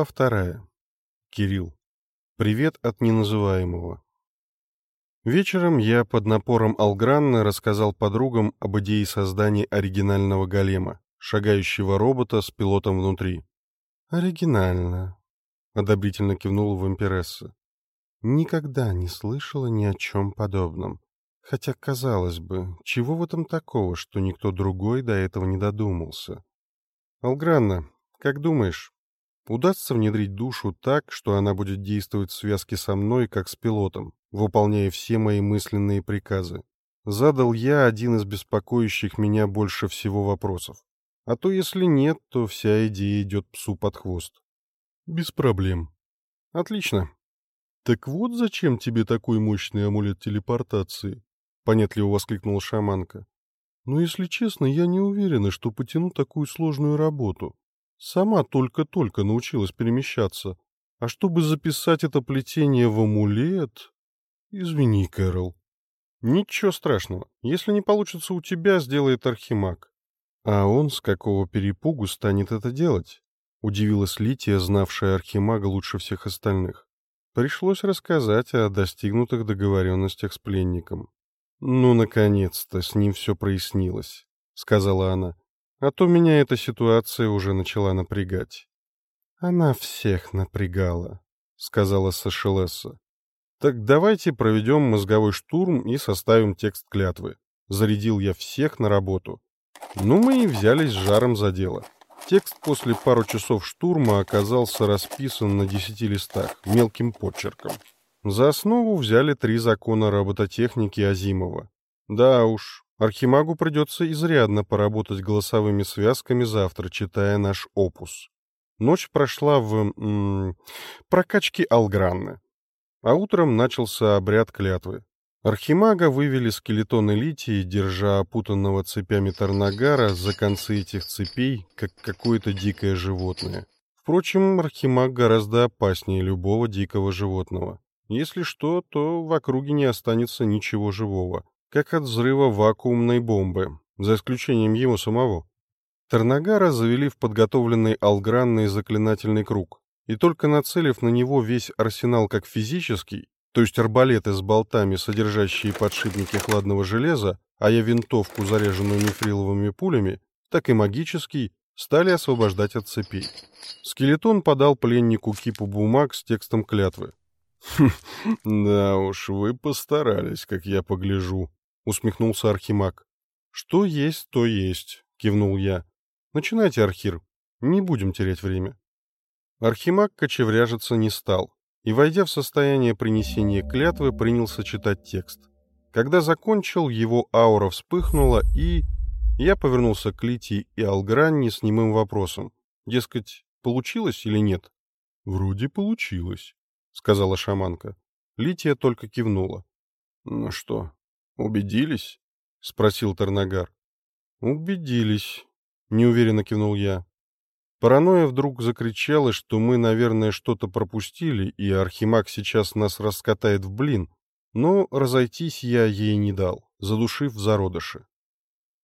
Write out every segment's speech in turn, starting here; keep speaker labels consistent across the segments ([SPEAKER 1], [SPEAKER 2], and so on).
[SPEAKER 1] Глава вторая. Кирилл. Привет от неназываемого. Вечером я под напором Алгранна рассказал подругам об идее создания оригинального голема, шагающего робота с пилотом внутри. «Оригинально», — одобрительно кивнула вампиресса. «Никогда не слышала ни о чем подобном. Хотя, казалось бы, чего в этом такого, что никто другой до этого не додумался? Алгранна, как думаешь, Удастся внедрить душу так, что она будет действовать в связке со мной, как с пилотом, выполняя все мои мысленные приказы. Задал я один из беспокоящих меня больше всего вопросов. А то если нет, то вся идея идет псу под хвост. Без проблем. Отлично. Так вот зачем тебе такой мощный амулет телепортации? Понятливо воскликнула шаманка. Но если честно, я не уверена, что потяну такую сложную работу. Сама только-только научилась перемещаться. А чтобы записать это плетение в амулет... Извини, Кэрол. Ничего страшного. Если не получится у тебя, сделает Архимаг. А он с какого перепугу станет это делать? Удивилась Лития, знавшая Архимага лучше всех остальных. Пришлось рассказать о достигнутых договоренностях с пленником. «Ну, наконец-то, с ним все прояснилось», — сказала она. А то меня эта ситуация уже начала напрягать. Она всех напрягала, сказала Сашелесса. Так давайте проведем мозговой штурм и составим текст клятвы. Зарядил я всех на работу. Ну, мы и взялись с жаром за дело. Текст после пару часов штурма оказался расписан на десяти листах, мелким почерком. За основу взяли три закона робототехники Азимова. Да уж, Архимагу придется изрядно поработать голосовыми связками завтра, читая наш опус. Ночь прошла в м, прокачке Алгранны. А утром начался обряд клятвы. Архимага вывели скелетоны литии, держа опутанного цепями Тарнагара за концы этих цепей, как какое-то дикое животное. Впрочем, Архимаг гораздо опаснее любого дикого животного. Если что, то в округе не останется ничего живого как от взрыва вакуумной бомбы, за исключением его самого. Тарнагара завели в подготовленный алгранный заклинательный круг, и только нацелив на него весь арсенал как физический, то есть арбалеты с болтами, содержащие подшипники хладного железа, а я винтовку, заряженную мифриловыми пулями, так и магический, стали освобождать от цепей. Скелетон подал пленнику кипу бумаг с текстом клятвы. «Да уж, вы постарались, как я погляжу», — усмехнулся Архимаг. «Что есть, то есть», — кивнул я. «Начинайте, Архир. Не будем терять время». Архимаг кочевряжиться не стал и, войдя в состояние принесения клятвы, принялся читать текст. Когда закончил, его аура вспыхнула, и... Я повернулся к Литии и Алгранни с немым вопросом. Дескать, получилось или нет? «Вроде получилось», — сказала шаманка. Лития только кивнула. «Ну что, «Убедились?» — спросил Тарнагар. «Убедились», — неуверенно кивнул я. Паранойя вдруг закричала, что мы, наверное, что-то пропустили, и Архимаг сейчас нас раскатает в блин, но разойтись я ей не дал, задушив в зародыше.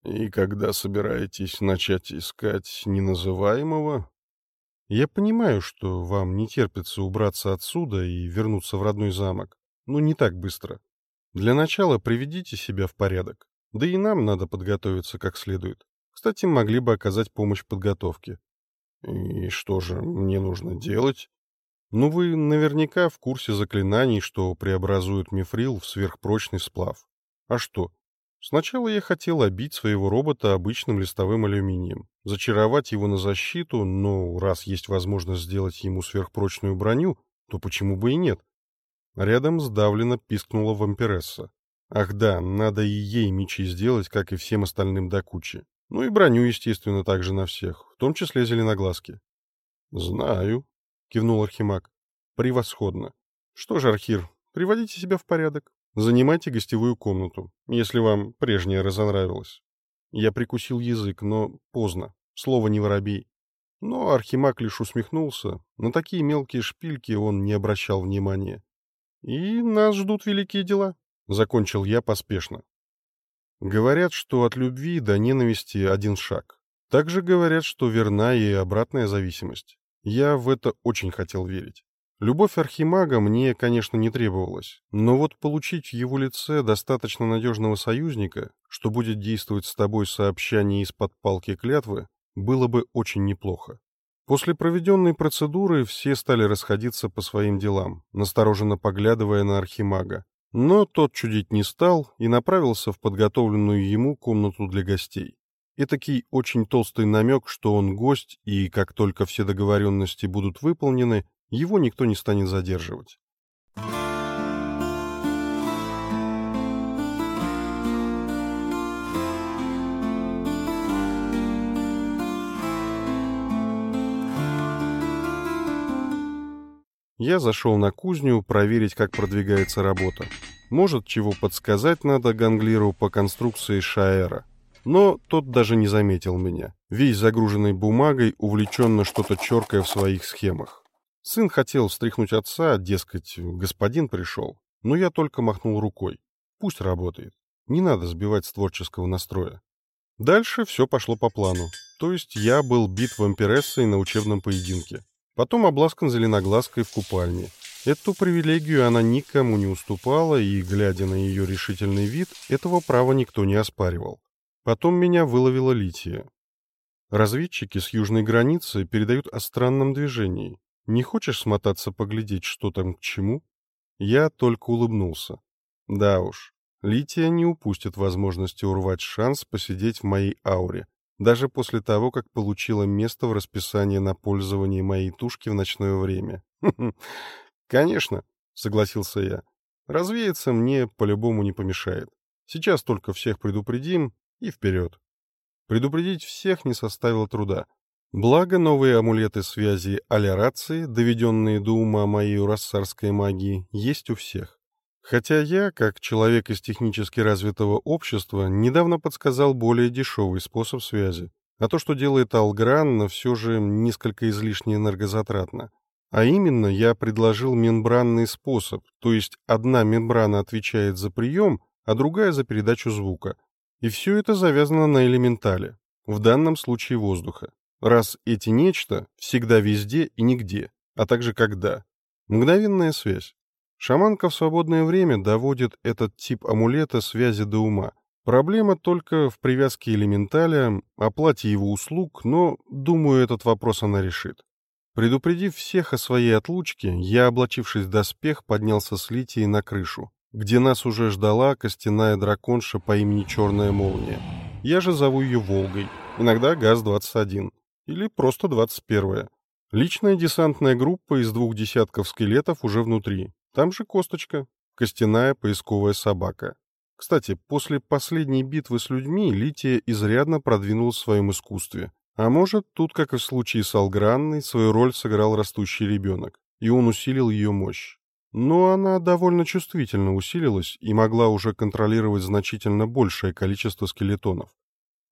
[SPEAKER 1] «И когда собираетесь начать искать неназываемого?» «Я понимаю, что вам не терпится убраться отсюда и вернуться в родной замок, но не так быстро. Для начала приведите себя в порядок. Да и нам надо подготовиться как следует. Кстати, могли бы оказать помощь подготовке. И что же мне нужно делать? Ну, вы наверняка в курсе заклинаний, что преобразуют мифрил в сверхпрочный сплав. А что? Сначала я хотел обить своего робота обычным листовым алюминием, зачаровать его на защиту, но раз есть возможность сделать ему сверхпрочную броню, то почему бы и нет? Рядом сдавленно пискнула вампиресса. Ах да, надо и ей мечи сделать, как и всем остальным до кучи. Ну и броню, естественно, также на всех, в том числе зеленоглазки. — Знаю, — кивнул Архимаг. — Превосходно. Что ж, Архир, приводите себя в порядок. Занимайте гостевую комнату, если вам прежняя разонравилась. Я прикусил язык, но поздно. Слово не воробей. Но Архимаг лишь усмехнулся. На такие мелкие шпильки он не обращал внимания. И нас ждут великие дела, — закончил я поспешно. Говорят, что от любви до ненависти один шаг. Также говорят, что верна и обратная зависимость. Я в это очень хотел верить. Любовь Архимага мне, конечно, не требовалась, но вот получить в его лице достаточно надежного союзника, что будет действовать с тобой сообща из-под палки клятвы, было бы очень неплохо. После проведенной процедуры все стали расходиться по своим делам, настороженно поглядывая на Архимага. Но тот чудить не стал и направился в подготовленную ему комнату для гостей. Этакий очень толстый намек, что он гость, и как только все договоренности будут выполнены, его никто не станет задерживать. Я зашел на кузню проверить, как продвигается работа. Может, чего подсказать надо Ганглиру по конструкции Шаэра. Но тот даже не заметил меня, весь загруженный бумагой, увлеченно что-то черкая в своих схемах. Сын хотел встряхнуть отца, дескать, господин пришел, но я только махнул рукой. Пусть работает. Не надо сбивать с творческого настроя. Дальше все пошло по плану. То есть я был бит вампирессой на учебном поединке. Потом обласкан зеленоглазкой в купальне. Эту привилегию она никому не уступала, и, глядя на ее решительный вид, этого права никто не оспаривал. Потом меня выловила Лития. Разведчики с южной границы передают о странном движении. Не хочешь смотаться поглядеть, что там к чему? Я только улыбнулся. Да уж, Лития не упустит возможности урвать шанс посидеть в моей ауре, даже после того, как получила место в расписании на пользование моей тушки в ночное время. Конечно, согласился я. Развеяться мне по-любому не помешает. Сейчас только всех предупредим и вперед. Предупредить всех не составило труда. Благо, новые амулеты связи алярации, доведенные до ума моей рассарской магии, есть у всех. Хотя я, как человек из технически развитого общества, недавно подсказал более дешевый способ связи. А то, что делает Алгранна, все же несколько излишне энергозатратно. А именно, я предложил мембранный способ, то есть одна мембрана отвечает за прием, а другая за передачу звука. И все это завязано на элементале, в данном случае воздуха раз эти нечто всегда везде и нигде, а также когда. Мгновенная связь. Шаманка в свободное время доводит этот тип амулета связи до ума. Проблема только в привязке элементаля, оплате его услуг, но, думаю, этот вопрос она решит. Предупредив всех о своей отлучке, я, облачившись в доспех, поднялся с Литией на крышу, где нас уже ждала костяная драконша по имени Черная Молния. Я же зову ее Волгой, иногда ГАЗ-21 или просто 21-е. Личная десантная группа из двух десятков скелетов уже внутри. Там же косточка, костяная поисковая собака. Кстати, после последней битвы с людьми Лития изрядно продвинулась в своем искусстве. А может, тут, как и в случае с Алгранной, свою роль сыграл растущий ребенок, и он усилил ее мощь. Но она довольно чувствительно усилилась и могла уже контролировать значительно большее количество скелетонов.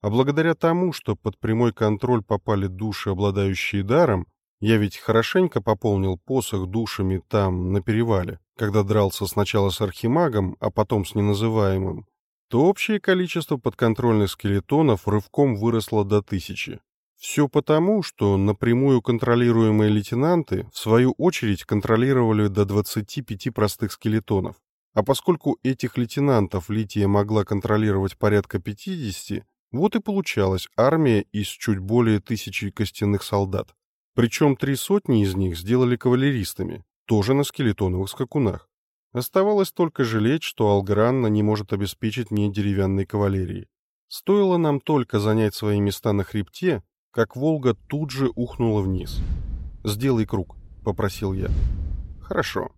[SPEAKER 1] А благодаря тому, что под прямой контроль попали души, обладающие даром, я ведь хорошенько пополнил посох душами там, на перевале, когда дрался сначала с архимагом, а потом с неназываемым, то общее количество подконтрольных скелетонов рывком выросло до тысячи. Все потому, что напрямую контролируемые лейтенанты, в свою очередь, контролировали до 25 простых скелетонов. А поскольку этих лейтенантов Лития могла контролировать порядка 50, вот и получалась армия из чуть более тысячи костяных солдат. Причем три сотни из них сделали кавалеристами, тоже на скелетоновых скакунах. Оставалось только жалеть, что Алгранна не может обеспечить мне деревянной кавалерией. Стоило нам только занять свои места на хребте, как Волга тут же ухнула вниз. «Сделай круг», — попросил я. «Хорошо».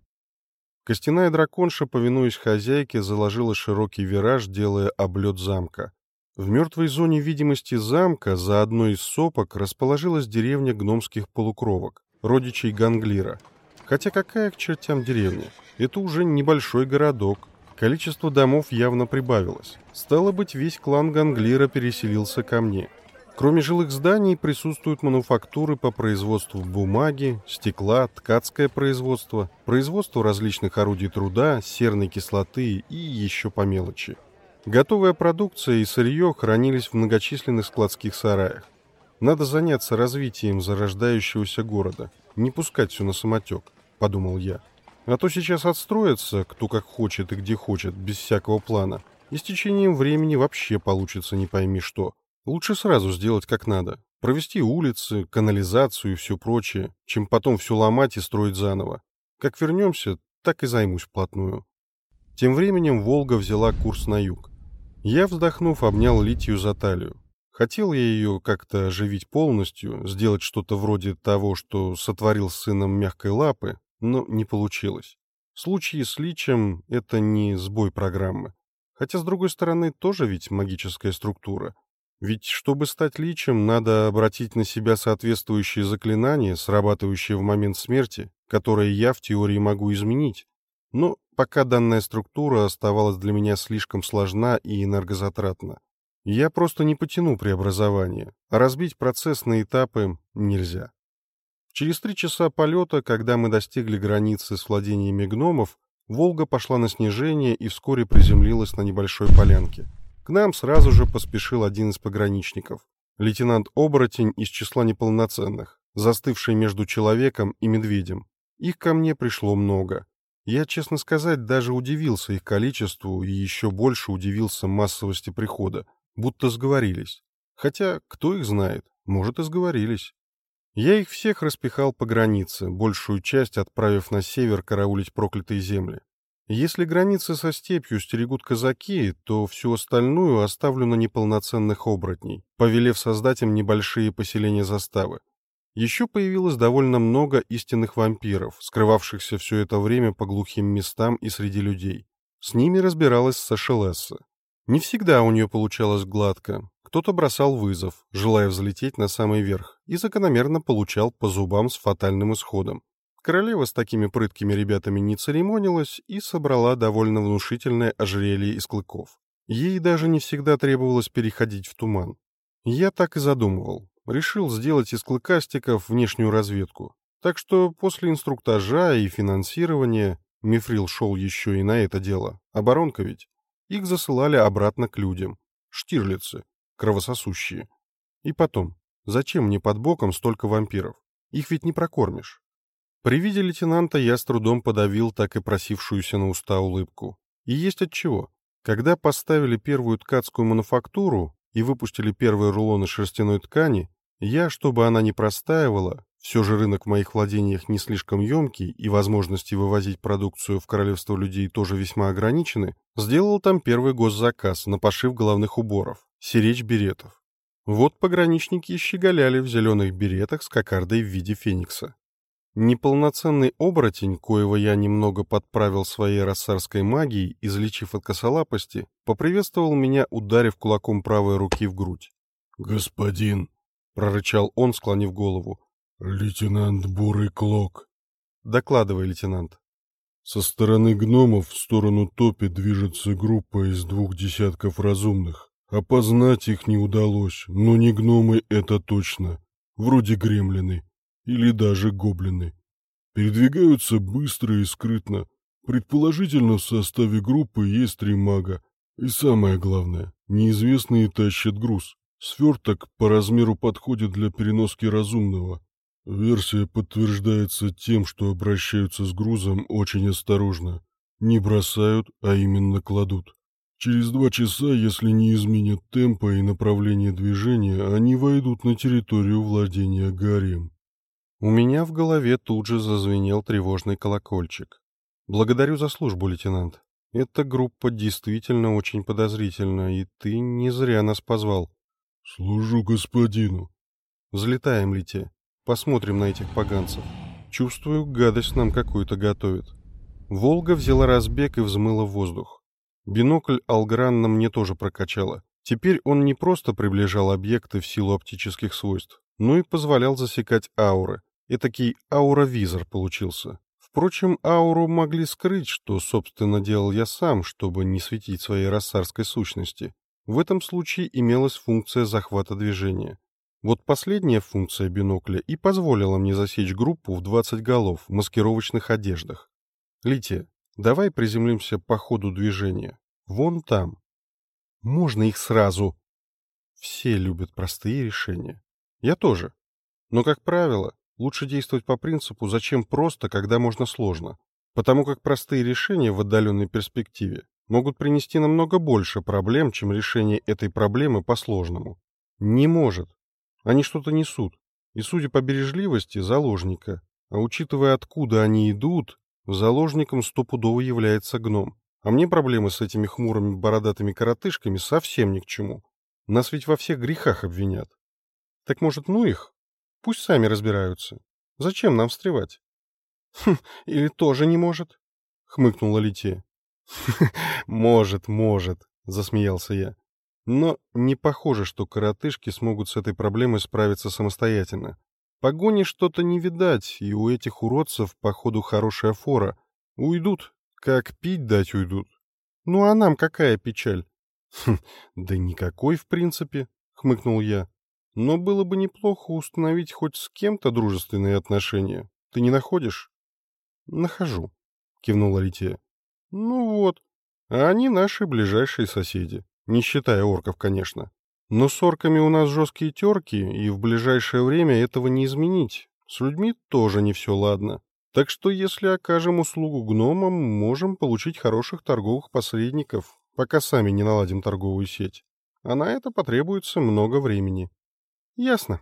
[SPEAKER 1] Костяная драконша, повинуясь хозяйке, заложила широкий вираж, делая облет замка. В мертвой зоне видимости замка за одной из сопок расположилась деревня гномских полукровок, родичей Ганглира. Хотя какая к чертям деревня? Это уже небольшой городок. Количество домов явно прибавилось. Стало быть, весь клан Ганглира переселился ко мне. Кроме жилых зданий присутствуют мануфактуры по производству бумаги, стекла, ткацкое производство, производство различных орудий труда, серной кислоты и еще по мелочи. Готовая продукция и сырье хранились в многочисленных складских сараях. Надо заняться развитием зарождающегося города, не пускать все на самотек, подумал я. А то сейчас отстроятся, кто как хочет и где хочет, без всякого плана. И с течением времени вообще получится не пойми что. Лучше сразу сделать как надо. Провести улицы, канализацию и все прочее, чем потом все ломать и строить заново. Как вернемся, так и займусь вплотную. Тем временем «Волга» взяла курс на юг. Я, вздохнув, обнял Литию за талию. Хотел я ее как-то оживить полностью, сделать что-то вроде того, что сотворил с сыном мягкой лапы, но не получилось. Случаи с личем — это не сбой программы. Хотя, с другой стороны, тоже ведь магическая структура. Ведь, чтобы стать личем, надо обратить на себя соответствующие заклинания, срабатывающие в момент смерти, которые я в теории могу изменить. Но пока данная структура оставалась для меня слишком сложна и энергозатратна. Я просто не потяну преобразование, а разбить процесс на этапы нельзя. Через три часа полета, когда мы достигли границы с владениями гномов, «Волга» пошла на снижение и вскоре приземлилась на небольшой полянке. К нам сразу же поспешил один из пограничников, лейтенант-оборотень из числа неполноценных, застывший между человеком и медведем. Их ко мне пришло много. Я, честно сказать, даже удивился их количеству и еще больше удивился массовости прихода будто сговорились. Хотя, кто их знает, может и сговорились. Я их всех распихал по границе, большую часть отправив на север караулить проклятые земли. Если границы со степью стерегут казаки, то всю остальную оставлю на неполноценных оборотней, повелев создать им небольшие поселения заставы. Еще появилось довольно много истинных вампиров, скрывавшихся все это время по глухим местам и среди людей. С ними разбиралась Сашелесса. Не всегда у нее получалось гладко. Кто-то бросал вызов, желая взлететь на самый верх, и закономерно получал по зубам с фатальным исходом. Королева с такими прыткими ребятами не церемонилась и собрала довольно внушительное ожерелье из клыков. Ей даже не всегда требовалось переходить в туман. Я так и задумывал. Решил сделать из клыкастиков внешнюю разведку. Так что после инструктажа и финансирования Мифрил шел еще и на это дело. Оборонка ведь. Их засылали обратно к людям. Штирлицы, кровососущие. И потом, зачем мне под боком столько вампиров? Их ведь не прокормишь. При виде лейтенанта я с трудом подавил так и просившуюся на уста улыбку. И есть от чего. Когда поставили первую ткацкую мануфактуру и выпустили первые рулоны шерстяной ткани, я, чтобы она не простаивала, все же рынок в моих владениях не слишком емкий, и возможности вывозить продукцию в королевство людей тоже весьма ограничены, сделал там первый госзаказ на пошив головных уборов, сиречь беретов. Вот пограничники щеголяли в зеленых беретах с кокардой в виде феникса. Неполноценный оборотень, коего я немного подправил своей рассарской магией, излечив от косолапости, поприветствовал меня, ударив кулаком правой руки в грудь.
[SPEAKER 2] «Господин!»
[SPEAKER 1] — прорычал он, склонив голову.
[SPEAKER 2] «Лейтенант Бурый Клок».
[SPEAKER 1] «Докладывай, лейтенант».
[SPEAKER 2] «Со стороны гномов в сторону топи движется группа из двух десятков разумных. Опознать их не удалось, но не гномы это точно. Вроде гремлины. Или даже гоблины. Передвигаются быстро и скрытно. Предположительно, в составе группы есть три мага. И самое главное, неизвестные тащат груз. Сверток по размеру подходит для переноски разумного. Версия подтверждается тем, что обращаются с грузом очень осторожно. Не бросают, а именно кладут. Через два часа, если не изменят темпа и направление движения, они войдут на территорию владения Гарем.
[SPEAKER 1] У меня в голове тут же зазвенел тревожный колокольчик. Благодарю за службу, лейтенант. Эта группа действительно очень подозрительна, и ты не зря нас позвал.
[SPEAKER 2] Служу господину.
[SPEAKER 1] Взлетаем, Лите. Посмотрим на этих поганцев. Чувствую, гадость нам какую-то готовит. Волга взяла разбег и взмыла воздух. Бинокль Алгранна мне тоже прокачала. Теперь он не просто приближал объекты в силу оптических свойств, но и позволял засекать ауры. Этакий ауровизор получился. Впрочем, ауру могли скрыть, что, собственно, делал я сам, чтобы не светить своей рассарской сущности. В этом случае имелась функция захвата движения. Вот последняя функция бинокля и позволила мне засечь группу в 20 голов в маскировочных одеждах. Лития, давай приземлимся по ходу движения. Вон там. Можно их сразу. Все любят простые решения. Я тоже. Но, как правило, лучше действовать по принципу «зачем просто, когда можно сложно», потому как простые решения в отдаленной перспективе могут принести намного больше проблем, чем решение этой проблемы по-сложному. Не может. Они что-то несут. И, судя по бережливости, заложника. А учитывая, откуда они идут, заложником стопудово является гном. А мне проблемы с этими хмурыми бородатыми коротышками совсем ни к чему. Нас ведь во всех грехах обвинят. Так может, ну их? Пусть сами разбираются. Зачем нам встревать? Хм, или тоже не может? Хмыкнула Лития. Может, может, засмеялся я. Но не похоже, что коротышки смогут с этой проблемой справиться самостоятельно. Погони что-то не видать, и у этих уродцев, походу, хорошая фора. Уйдут, как пить дать уйдут. Ну а нам какая печаль? Хм, да никакой, в принципе, хмыкнул я. Но было бы неплохо установить хоть с кем-то дружественные отношения. Ты не находишь? Нахожу, кивнула Лития. Ну вот, а они наши ближайшие соседи, не считая орков, конечно. Но с орками у нас жесткие терки, и в ближайшее время этого не изменить. С людьми тоже не все ладно. Так что если окажем услугу гномам, можем получить хороших торговых посредников, пока сами не наладим торговую сеть. А на это потребуется много времени. Ясно.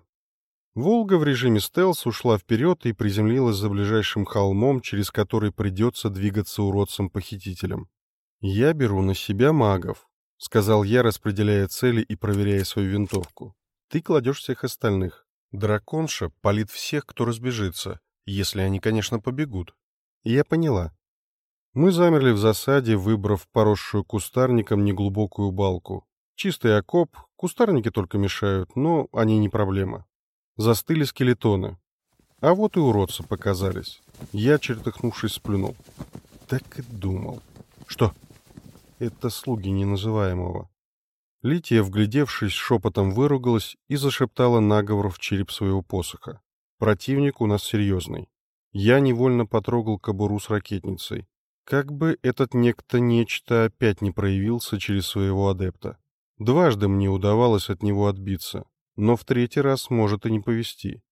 [SPEAKER 1] Волга в режиме стелс ушла вперед и приземлилась за ближайшим холмом, через который придется двигаться уродцам-похитителям. «Я беру на себя магов», — сказал я, распределяя цели и проверяя свою винтовку. «Ты кладешь всех остальных. Драконша палит всех, кто разбежится, если они, конечно, побегут». Я поняла. Мы замерли в засаде, выбрав поросшую кустарником неглубокую балку. Чистый окоп, кустарники только мешают, но они не проблема. Застыли скелетоны. А вот и уродцы показались. Я, чертыхнувшись, сплюнул. Так и думал. Что? Это слуги неназываемого. Лития, вглядевшись, шепотом выругалась и зашептала наговор в череп своего посоха. Противник у нас серьезный. Я невольно потрогал кобуру с ракетницей. Как бы этот некто-нечто опять не проявился через своего адепта. Дважды мне удавалось от него отбиться, но в третий раз может и не повезти.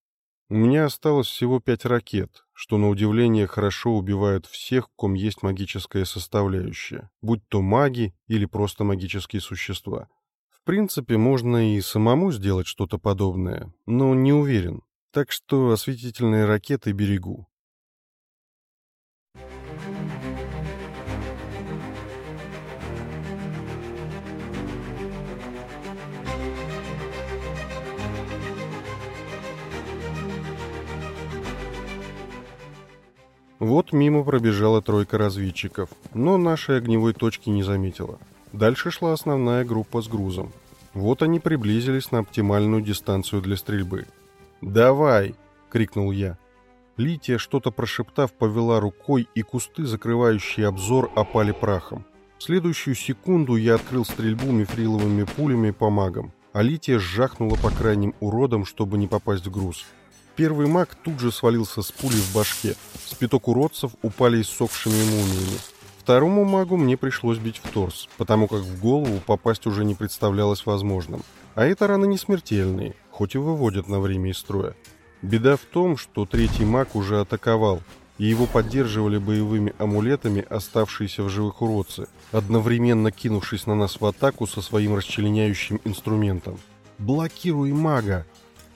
[SPEAKER 1] У меня осталось всего пять ракет, что на удивление хорошо убивают всех, ком есть магическая составляющая, будь то маги или просто магические существа. В принципе, можно и самому сделать что-то подобное, но не уверен, так что осветительные ракеты берегу. Вот мимо пробежала тройка разведчиков, но нашей огневой точки не заметила. Дальше шла основная группа с грузом. Вот они приблизились на оптимальную дистанцию для стрельбы. «Давай!» — крикнул я. Лития, что-то прошептав, повела рукой, и кусты, закрывающие обзор, опали прахом. В следующую секунду я открыл стрельбу мифриловыми пулями по магам, а Лития сжахнула по крайним уродам, чтобы не попасть в груз. Первый маг тут же свалился с пулей в башке. Спиток уродцев упали иссохшими мумиями. Второму магу мне пришлось бить в торс, потому как в голову попасть уже не представлялось возможным. А это раны не смертельные, хоть и выводят на время из строя. Беда в том, что третий маг уже атаковал, и его поддерживали боевыми амулетами оставшиеся в живых уродцы, одновременно кинувшись на нас в атаку со своим расчленяющим инструментом. «Блокируй мага!»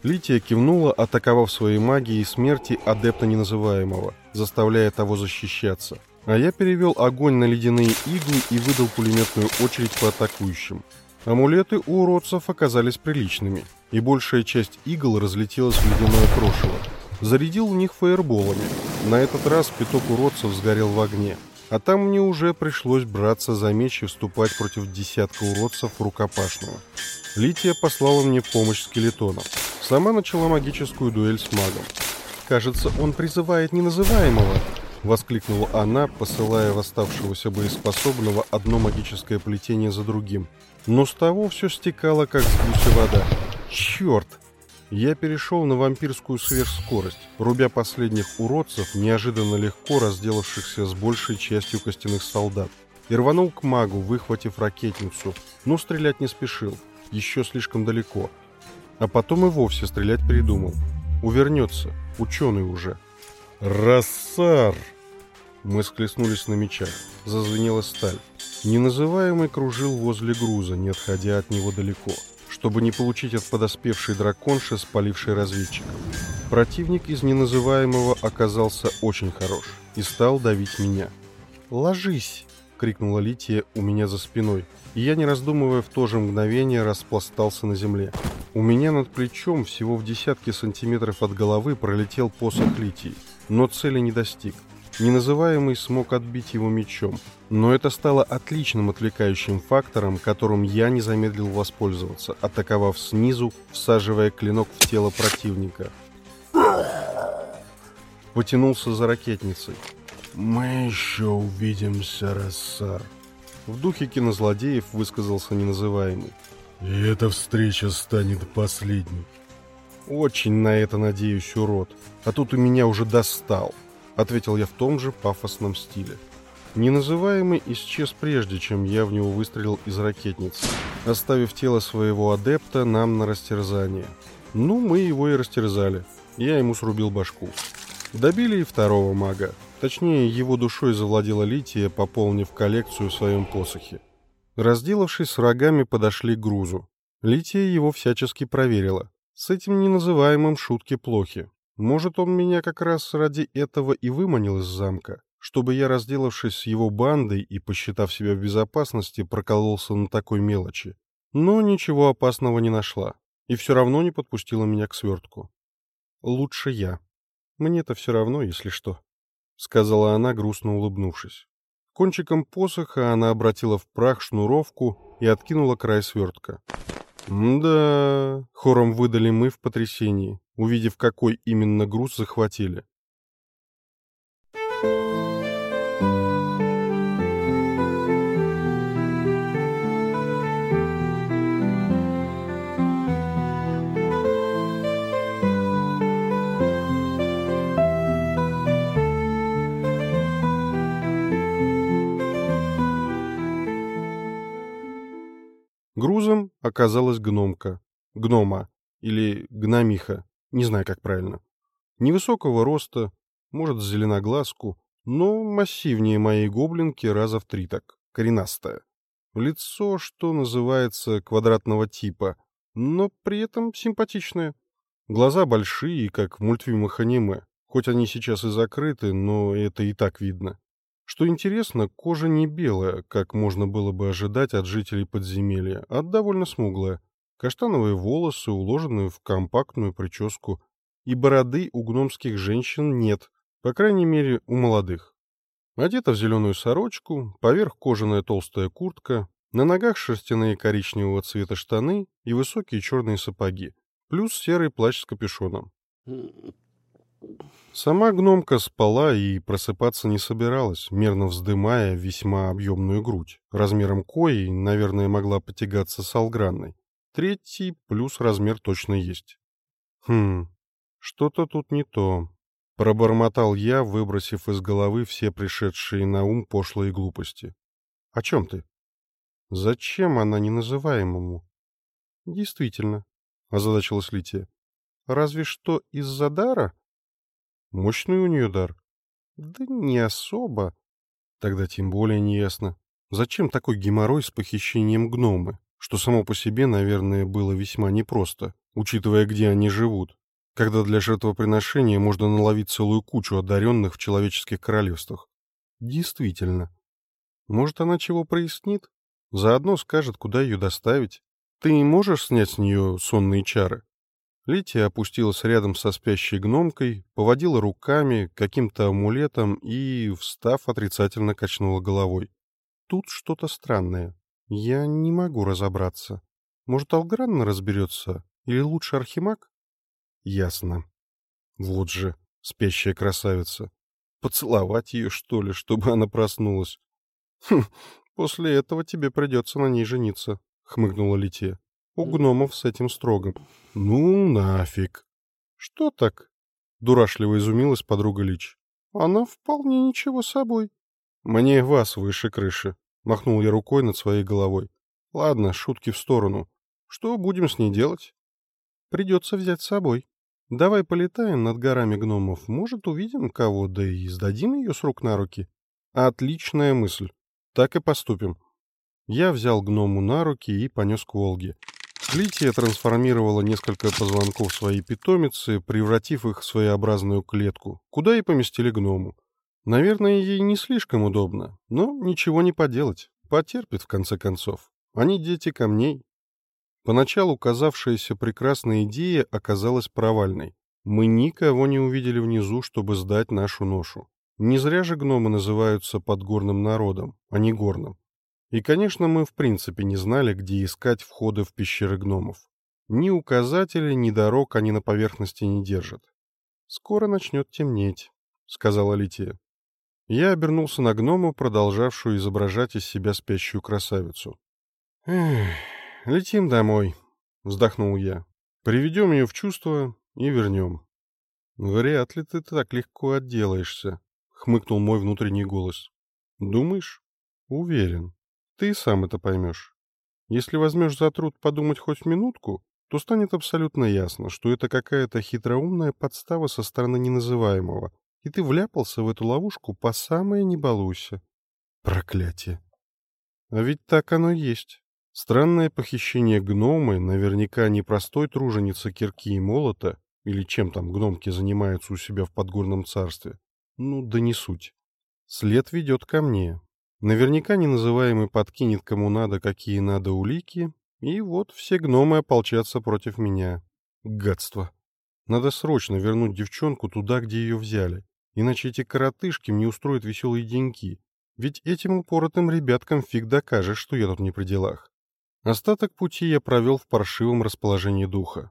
[SPEAKER 1] Лития кивнула, атаковав своей магией смерти адепта неназываемого, заставляя того защищаться. А я перевел огонь на ледяные иглы и выдал пулеметную очередь по атакующим. Амулеты у уродцев оказались приличными, и большая часть игл разлетелась в ледяное крошево. Зарядил в них фаерболами. На этот раз пяток уродцев сгорел в огне. А там мне уже пришлось браться за меч и вступать против десятка уродцев рукопашного. Лития послала мне помощь скелетонов. Сама начала магическую дуэль с магом. «Кажется, он призывает неназываемого!» — воскликнула она, посылая в оставшегося боеспособного одно магическое плетение за другим. Но с того все стекало, как с гуся вода. «Черт!» Я перешел на вампирскую сверхскорость, рубя последних уродцев, неожиданно легко разделавшихся с большей частью костяных солдат, и рванул к магу, выхватив ракетницу, но стрелять не спешил, еще слишком далеко — А потом и вовсе стрелять передумал. Увернется, ученый уже.
[SPEAKER 2] «Рассар!»
[SPEAKER 1] Мы схлестнулись на мечах. Зазвенела сталь. Неназываемый кружил возле груза, не отходя от него далеко, чтобы не получить от подоспевшей драконши, спалившей разведчиков. Противник из неназываемого оказался очень хорош и стал давить меня. «Ложись!» — крикнула Лития у меня за спиной, и я, не раздумывая в то же мгновение, распластался на земле. У меня над плечом всего в десятки сантиметров от головы пролетел посох Литии, но цели не достиг. Неназываемый смог отбить его мечом, но это стало отличным отвлекающим фактором, которым я не замедлил воспользоваться, атаковав снизу, всаживая клинок в тело противника. Потянулся за ракетницей.
[SPEAKER 2] «Мы еще увидимся, Рассар»,
[SPEAKER 1] в духе кинозлодеев высказался неназываемый.
[SPEAKER 2] «И эта встреча станет последней».
[SPEAKER 1] «Очень на это надеюсь, урод. А тут у меня уже достал», — ответил я в том же пафосном стиле. Неназываемый исчез прежде, чем я в него выстрелил из ракетницы, оставив тело своего адепта нам на растерзание. Ну, мы его и растерзали. Я ему срубил башку. Добили и второго мага. Точнее, его душой завладела Лития, пополнив коллекцию в своем посохе. Разделавшись с врагами, подошли к грузу. Лития его всячески проверила. С этим неназываемым шутки плохи. Может, он меня как раз ради этого и выманил из замка, чтобы я, разделавшись с его бандой и посчитав себя в безопасности, прокололся на такой мелочи. Но ничего опасного не нашла. И все равно не подпустила меня к свертку. Лучше я. Мне-то все равно, если что. — сказала она, грустно улыбнувшись. Кончиком посоха она обратила в прах шнуровку и откинула край свертка. «Да...» — хором выдали мы в потрясении, увидев, какой именно груз захватили. Грузом оказалась гномка. Гнома. Или гномиха. Не знаю, как правильно. Невысокого роста, может, зеленоглазку, но массивнее моей гоблинки раза в три так. Коренастая. Лицо, что называется, квадратного типа, но при этом симпатичное. Глаза большие, как в мультфильмах аниме. Хоть они сейчас и закрыты, но это и так видно. Что интересно, кожа не белая, как можно было бы ожидать от жителей подземелья, а довольно смуглая. Каштановые волосы, уложенные в компактную прическу, и бороды у гномских женщин нет, по крайней мере, у молодых. Одета в зеленую сорочку, поверх кожаная толстая куртка, на ногах шерстяные коричневого цвета штаны и высокие черные сапоги, плюс серый плащ с капюшоном. Сама гномка спала и просыпаться не собиралась, мерно вздымая весьма объемную грудь, размером коей, наверное, могла потягаться с алгранной. Третий плюс размер точно есть. Хм, что-то тут не то. Пробормотал я, выбросив из головы все пришедшие на ум пошлые глупости. О чем ты? Зачем она неназываемому? Действительно, озадачилась Лития. Разве что из-за дара? Мощный у нее дар? Да не особо. Тогда тем более неясно. Зачем такой геморрой с похищением гномы? Что само по себе, наверное, было весьма непросто, учитывая, где они живут. Когда для жертвоприношения можно наловить целую кучу одаренных в человеческих королевствах. Действительно. Может, она чего прояснит? Заодно скажет, куда ее доставить. Ты не можешь снять с нее сонные чары? Лития опустилась рядом со спящей гномкой, поводила руками, каким-то амулетом и, встав, отрицательно качнула головой. Тут что-то странное. Я не могу разобраться. Может, Алгранна разберется? Или лучше Архимаг? Ясно. Вот же, спящая красавица. Поцеловать ее, что ли, чтобы она проснулась? Хм, после этого тебе придется на ней жениться, хмыкнула Лития. У гномов с этим строго. Ну, нафиг. Что так? Дурашливо изумилась подруга Лич. Она вполне ничего собой. Мне вас выше крыши. Махнул я рукой над своей головой. Ладно, шутки в сторону. Что будем с ней делать? Придется взять с собой. Давай полетаем над горами гномов, может, увидим кого, да и сдадим ее с рук на руки. Отличная мысль. Так и поступим. Я взял гному на руки и понес к Волге. Лития трансформировала несколько позвонков своей питомицы, превратив их в своеобразную клетку, куда и поместили гному. Наверное, ей не слишком удобно, но ничего не поделать, потерпит в конце концов. Они дети камней. Поначалу казавшаяся прекрасная идея оказалась провальной. Мы никого не увидели внизу, чтобы сдать нашу ношу. Не зря же гномы называются подгорным народом, а не горным. И, конечно, мы в принципе не знали, где искать входы в пещеры гномов. Ни указателей, ни дорог они на поверхности не держат. «Скоро начнет темнеть», — сказала Лития. Я обернулся на гному, продолжавшую изображать из себя спящую красавицу. «Эх, летим домой», — вздохнул я. «Приведем ее в чувство и вернем». «Вряд ли ты так легко отделаешься», — хмыкнул мой внутренний голос. «Думаешь?» «Уверен. Ты и сам это поймешь. Если возьмешь за труд подумать хоть минутку, то станет абсолютно ясно, что это какая-то хитроумная подстава со стороны неназываемого, и ты вляпался в эту ловушку по самое не балуйся. Проклятие! А ведь так оно есть. Странное похищение гномы, наверняка не простой труженицы кирки и молота, или чем там гномки занимаются у себя в подгорном царстве. Ну, да не суть. След ведет ко мне, Наверняка неназываемый подкинет кому надо, какие надо улики, и вот все гномы ополчатся против меня. Гадство. Надо срочно вернуть девчонку туда, где ее взяли, иначе эти коротышки мне устроят веселые деньки, ведь этим упоротым ребяткам фиг докажешь, что я тут не при делах. Остаток пути я провел в паршивом расположении духа.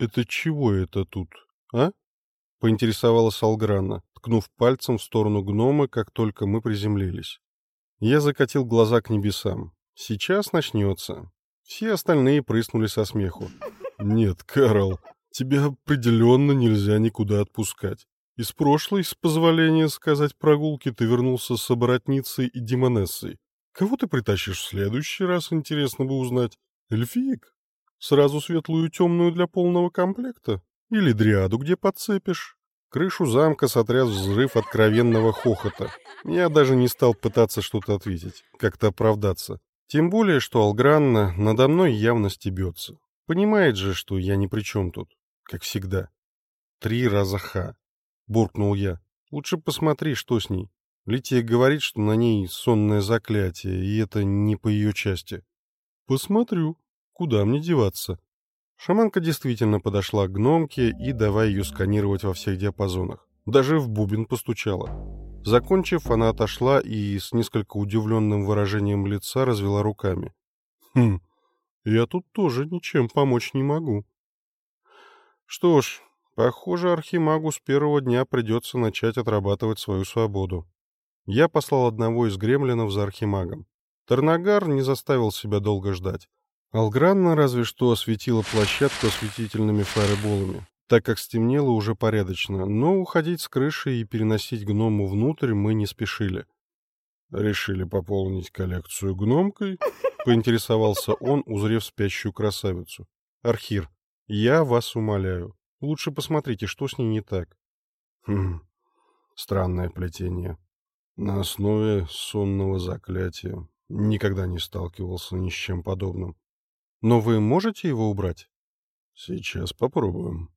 [SPEAKER 1] «Это чего это тут, а?» — поинтересовалась Алграна, ткнув пальцем в сторону гнома, как только мы приземлились. Я закатил глаза к небесам. «Сейчас начнется». Все остальные прыснули со смеху. «Нет, Карл, тебя определенно нельзя никуда отпускать. Из прошлой, с позволения сказать прогулки, ты вернулся с оборотницей и демонессой. Кого ты притащишь в следующий раз, интересно бы узнать? Эльфиек? Сразу светлую и темную для полного комплекта? Или дриаду где подцепишь? Крышу замка сотряс взрыв откровенного хохота. Я даже не стал пытаться что-то ответить, как-то оправдаться. Тем более, что Алгранна надо мной явно стебется. Понимает же, что я ни при чем тут, как всегда. Три раза ха. Буркнул я. Лучше посмотри, что с ней. Лития говорит, что на ней сонное заклятие, и это не по ее части. Посмотрю, Куда мне деваться? Шаманка действительно подошла к гномке и давай ее сканировать во всех диапазонах. Даже в бубен постучала. Закончив, она отошла и с несколько удивленным выражением лица развела руками. «Хм, я тут тоже ничем помочь не могу». Что ж, похоже, Архимагу с первого дня придется начать отрабатывать свою свободу. Я послал одного из гремлинов за Архимагом. Тарнагар не заставил себя долго ждать. Алгранна разве что осветила площадку осветительными фаерболами, так как стемнело уже порядочно, но уходить с крыши и переносить гному внутрь мы не спешили. «Решили пополнить коллекцию гномкой?» — поинтересовался он, узрев спящую красавицу. «Архир, я вас умоляю, лучше посмотрите, что с ней не так». «Хм, странное плетение. На основе сонного заклятия. Никогда не сталкивался ни с чем подобным. Но вы можете его убрать? Сейчас попробуем.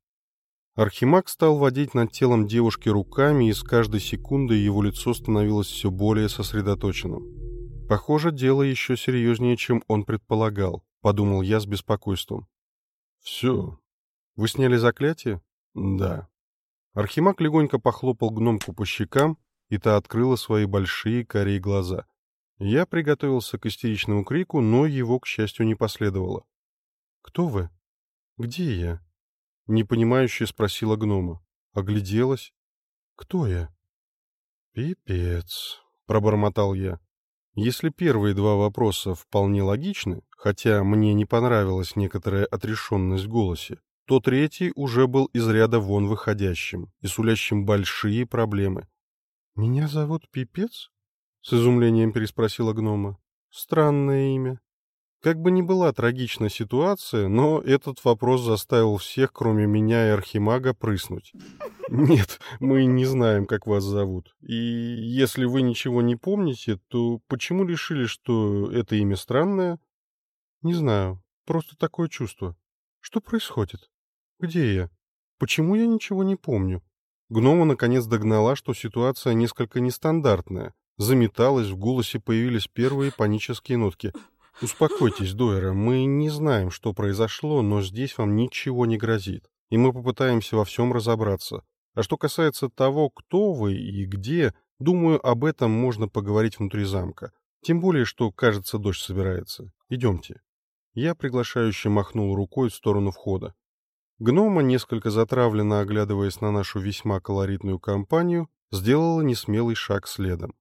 [SPEAKER 1] Архимаг стал водить над телом девушки руками, и с каждой секундой его лицо становилось все более сосредоточенным. Похоже, дело еще серьезнее, чем он предполагал, подумал я с беспокойством. Все. Вы сняли заклятие? Да. Архимаг легонько похлопал гномку по щекам, и та открыла свои большие карие глаза. Я приготовился к истеричному крику, но его, к счастью, не последовало. «Кто вы? Где я?» Непонимающе спросила гнома. Огляделась. «Кто я?» «Пипец», — пробормотал я. Если первые два вопроса вполне логичны, хотя мне не понравилась некоторая отрешенность в голосе, то третий уже был из ряда вон выходящим и сулящим большие проблемы. «Меня зовут Пипец?» — с изумлением переспросила гнома. «Странное имя». Как бы ни была трагична ситуация, но этот вопрос заставил всех, кроме меня и Архимага, прыснуть. Нет, мы не знаем, как вас зовут. И если вы ничего не помните, то почему решили, что это имя странное? Не знаю, просто такое чувство. Что происходит? Где я? Почему я ничего не помню? Гнома наконец догнала, что ситуация несколько нестандартная. Заметалась, в голосе появились первые панические нотки — Успокойтесь, Дойра, мы не знаем, что произошло, но здесь вам ничего не грозит, и мы попытаемся во всем разобраться. А что касается того, кто вы и где, думаю, об этом можно поговорить внутри замка. Тем более, что, кажется, дождь собирается. Идемте. Я приглашающе махнул рукой в сторону входа. Гнома, несколько затравленно оглядываясь на нашу весьма колоритную компанию, сделала несмелый шаг следом.